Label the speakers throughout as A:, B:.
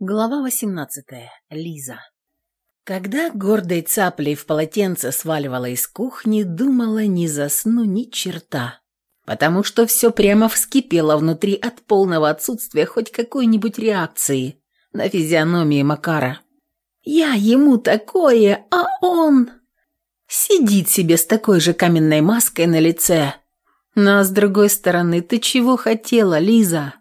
A: Глава 18. Лиза. Когда гордой цаплей в полотенце сваливала из кухни, думала, не засну ни черта. Потому что все прямо вскипело внутри от полного отсутствия хоть какой-нибудь реакции на физиономии Макара. Я ему такое, а он... Сидит себе с такой же каменной маской на лице. Но с другой стороны, ты чего хотела, Лиза?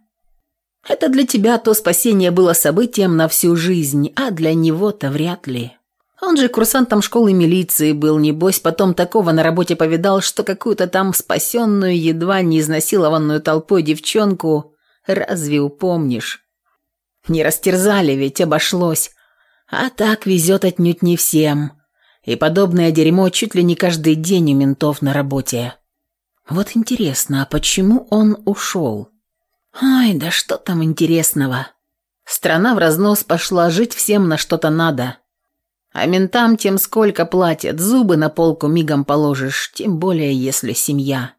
A: Это для тебя то спасение было событием на всю жизнь, а для него-то вряд ли. Он же курсантом школы милиции был, небось, потом такого на работе повидал, что какую-то там спасенную, едва не изнасилованную толпой девчонку разве упомнишь? Не растерзали ведь, обошлось. А так везет отнюдь не всем. И подобное дерьмо чуть ли не каждый день у ментов на работе. Вот интересно, а почему он ушел? Ай, да что там интересного? Страна в разнос пошла, жить всем на что-то надо. А ментам тем сколько платят, зубы на полку мигом положишь, тем более если семья.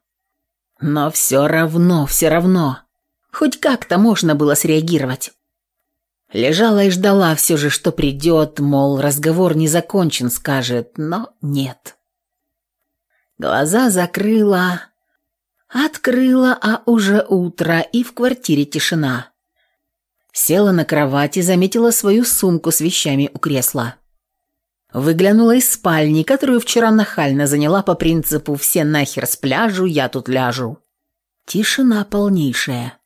A: Но все равно, все равно. Хоть как-то можно было среагировать. Лежала и ждала все же, что придет, мол, разговор не закончен, скажет, но нет. Глаза закрыла, Открыла, а уже утро, и в квартире тишина. Села на кровать и заметила свою сумку с вещами у кресла. Выглянула из спальни, которую вчера нахально заняла по принципу «все нахер с пляжу, я тут ляжу». Тишина полнейшая.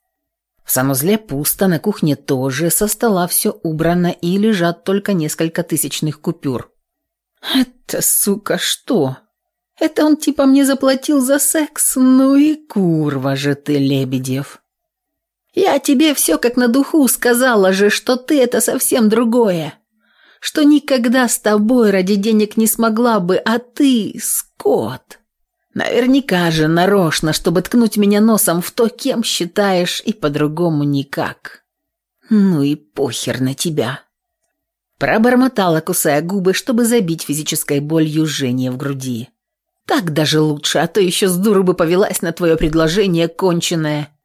A: В санузле пусто, на кухне тоже, со стола все убрано и лежат только несколько тысячных купюр. «Это, сука, что?» Это он типа мне заплатил за секс? Ну и курва же ты, Лебедев. Я тебе все как на духу сказала же, что ты это совсем другое. Что никогда с тобой ради денег не смогла бы, а ты скот. Наверняка же нарочно, чтобы ткнуть меня носом в то, кем считаешь, и по-другому никак. Ну и похер на тебя. Пробормотала, кусая губы, чтобы забить физической болью жжение в груди. Так даже лучше, а то еще с дуру бы повелась на твое предложение конченное.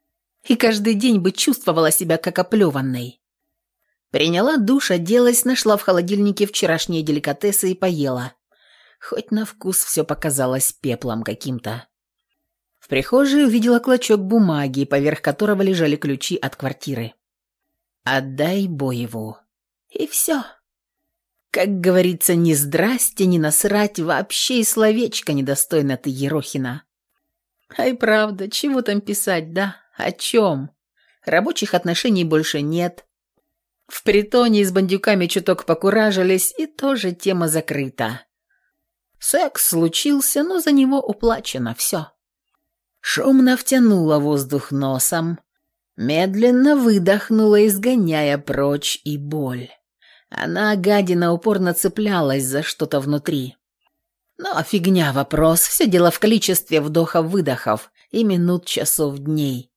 A: И каждый день бы чувствовала себя как оплеванной. Приняла душ, оделась, нашла в холодильнике вчерашние деликатесы и поела. Хоть на вкус все показалось пеплом каким-то. В прихожей увидела клочок бумаги, поверх которого лежали ключи от квартиры. «Отдай Боеву». И все. Как говорится, ни здрасте, ни насрать, вообще и словечко недостойно ты, Ерохина. Ай, правда, чего там писать, да? О чем? Рабочих отношений больше нет. В притоне с бандюками чуток покуражились, и тоже тема закрыта. Секс случился, но за него уплачено все. Шумно втянула воздух носом, медленно выдохнула, изгоняя прочь и боль. Она, гадина, упорно цеплялась за что-то внутри. Но фигня вопрос, все дело в количестве вдохов-выдохов и минут, часов, дней.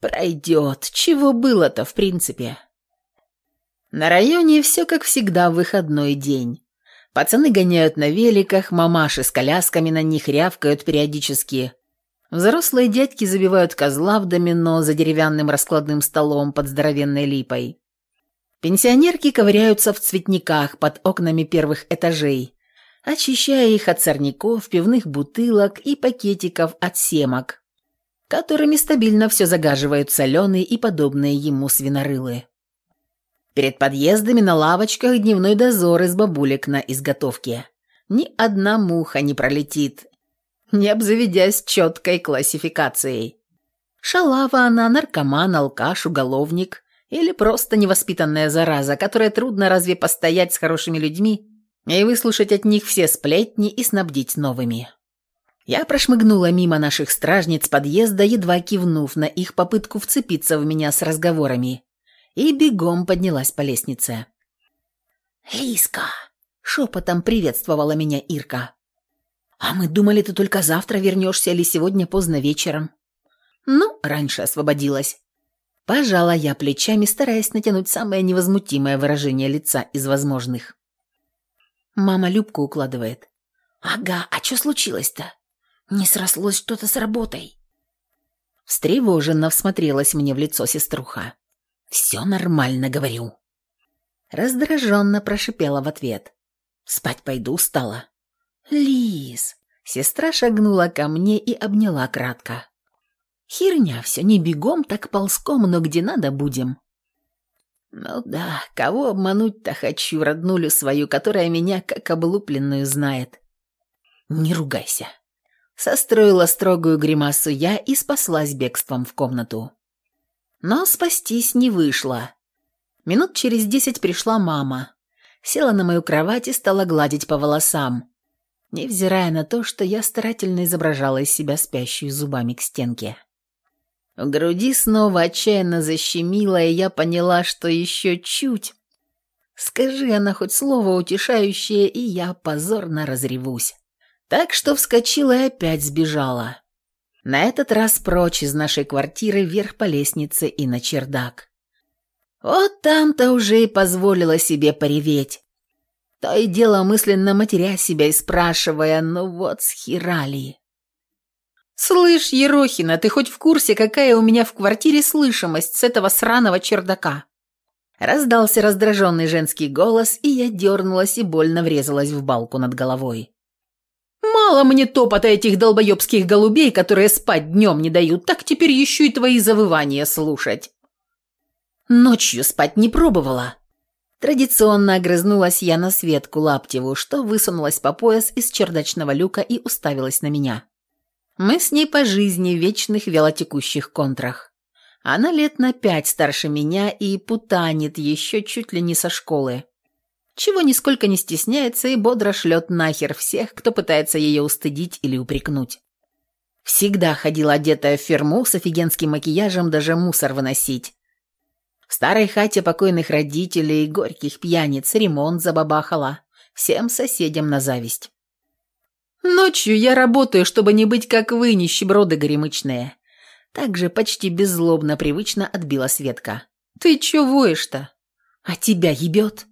A: Пройдет, чего было-то в принципе. На районе все как всегда выходной день. Пацаны гоняют на великах, мамаши с колясками на них рявкают периодически. Взрослые дядьки забивают козла в домино за деревянным раскладным столом под здоровенной липой. Пенсионерки ковыряются в цветниках под окнами первых этажей, очищая их от сорняков, пивных бутылок и пакетиков от семок, которыми стабильно все загаживают соленые и подобные ему свинорылы. Перед подъездами на лавочках дневной дозор из бабулек на изготовке. Ни одна муха не пролетит, не обзаведясь четкой классификацией. Шалава она, наркоман, алкаш, уголовник – или просто невоспитанная зараза, которая трудно разве постоять с хорошими людьми и выслушать от них все сплетни и снабдить новыми. Я прошмыгнула мимо наших стражниц подъезда, едва кивнув на их попытку вцепиться в меня с разговорами, и бегом поднялась по лестнице. «Лиска!» — шепотом приветствовала меня Ирка. «А мы думали, ты только завтра вернешься или сегодня поздно вечером». «Ну, раньше освободилась. Пожала я плечами, стараясь натянуть самое невозмутимое выражение лица из возможных. Мама Любку укладывает. «Ага, а что случилось-то? Не срослось что-то с работой?» Встревоженно всмотрелась мне в лицо сеструха. «Все нормально, говорю». Раздраженно прошипела в ответ. «Спать пойду, устала». «Лиз!» Сестра шагнула ко мне и обняла кратко. «Херня все, не бегом, так ползком, но где надо будем». «Ну да, кого обмануть-то хочу, роднулю свою, которая меня как облупленную знает». «Не ругайся». Состроила строгую гримасу я и спаслась бегством в комнату. Но спастись не вышло. Минут через десять пришла мама. Села на мою кровать и стала гладить по волосам, невзирая на то, что я старательно изображала из себя спящую зубами к стенке. В груди снова отчаянно защемило, и я поняла, что еще чуть. Скажи она хоть слово утешающее, и я позорно разревусь. Так что вскочила и опять сбежала. На этот раз прочь из нашей квартиры вверх по лестнице и на чердак. Вот там-то уже и позволила себе пореветь. То и дело мысленно матеря себя и спрашивая, ну вот схерали. «Слышь, Ерохина, ты хоть в курсе, какая у меня в квартире слышимость с этого сраного чердака?» Раздался раздраженный женский голос, и я дернулась и больно врезалась в балку над головой. «Мало мне топота этих долбоебских голубей, которые спать днем не дают, так теперь еще и твои завывания слушать». Ночью спать не пробовала. Традиционно огрызнулась я на Светку Лаптеву, что высунулась по пояс из чердачного люка и уставилась на меня. Мы с ней по жизни в вечных велотекущих контрах. Она лет на пять старше меня и путанит еще чуть ли не со школы. Чего нисколько не стесняется и бодро шлет нахер всех, кто пытается ее устыдить или упрекнуть. Всегда ходила одетая в ферму с офигенским макияжем даже мусор выносить. В старой хате покойных родителей горьких пьяниц ремонт забабахала. Всем соседям на зависть. «Ночью я работаю, чтобы не быть как вы, нищеброды горемычные». Также почти беззлобно привычно отбила Светка. «Ты чё воешь-то? А тебя ебет?»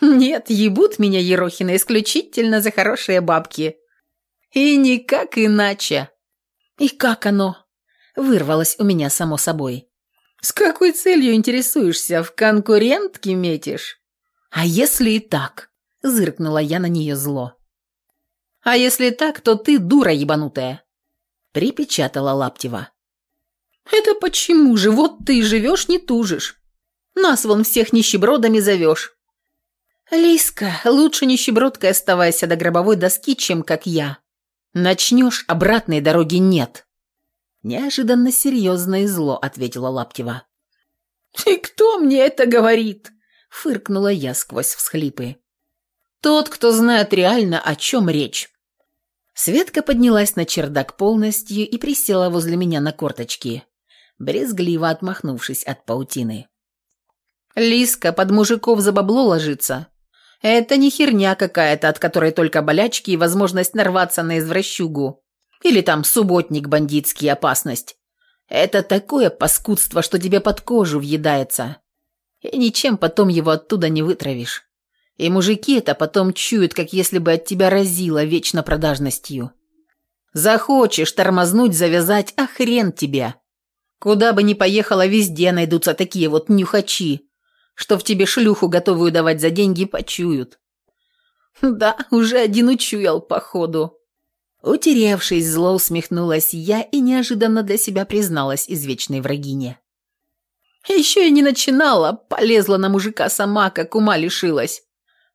A: «Нет, ебут меня Ерохина исключительно за хорошие бабки. И никак иначе». «И как оно?» Вырвалось у меня само собой. «С какой целью интересуешься? В конкурентке метишь?» «А если и так?» – зыркнула я на нее зло. «А если так, то ты дура ебанутая», – припечатала Лаптева. «Это почему же? Вот ты живешь, не тужишь. Нас вон всех нищебродами зовешь». «Лиска, лучше нищебродкой оставайся до гробовой доски, чем как я. Начнешь, обратной дороги нет». Неожиданно серьезно и зло ответила Лаптева. «И кто мне это говорит?» Фыркнула я сквозь всхлипы. «Тот, кто знает реально, о чем речь». Светка поднялась на чердак полностью и присела возле меня на корточки, брезгливо отмахнувшись от паутины. «Лиска под мужиков за бабло ложится. Это не херня какая-то, от которой только болячки и возможность нарваться на извращугу. Или там субботник бандитский опасность. Это такое паскудство, что тебе под кожу въедается. И ничем потом его оттуда не вытравишь. И мужики это потом чуют, как если бы от тебя разило вечно продажностью. Захочешь тормознуть, завязать, а хрен тебя. Куда бы ни поехала, везде найдутся такие вот нюхачи, что в тебе шлюху готовую давать за деньги почуют. Да, уже один учуял, походу. Утеревшись, зло усмехнулась я и неожиданно для себя призналась извечной врагине. Еще и не начинала, полезла на мужика сама, как ума лишилась.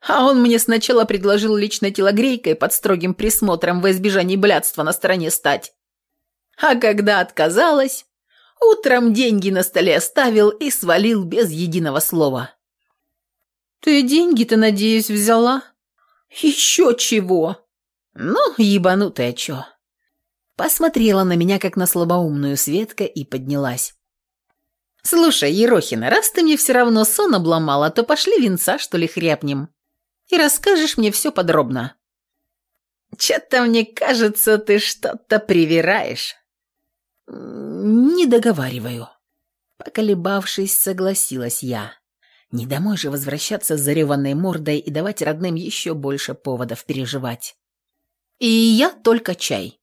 A: А он мне сначала предложил личной телогрейкой под строгим присмотром во избежании блядства на стороне стать. А когда отказалась, утром деньги на столе оставил и свалил без единого слова. «Ты деньги-то, надеюсь, взяла?» «Еще чего!» «Ну, ебанутая чё?» Посмотрела на меня, как на слабоумную Светка, и поднялась. «Слушай, Ерохина, раз ты мне все равно сон обломала, то пошли венца, что ли, хряпнем, и расскажешь мне все подробно». «Чё-то мне кажется, ты что-то привираешь». «Не договариваю». Поколебавшись, согласилась я. Не домой же возвращаться с зареванной мордой и давать родным еще больше поводов переживать. И я только чай.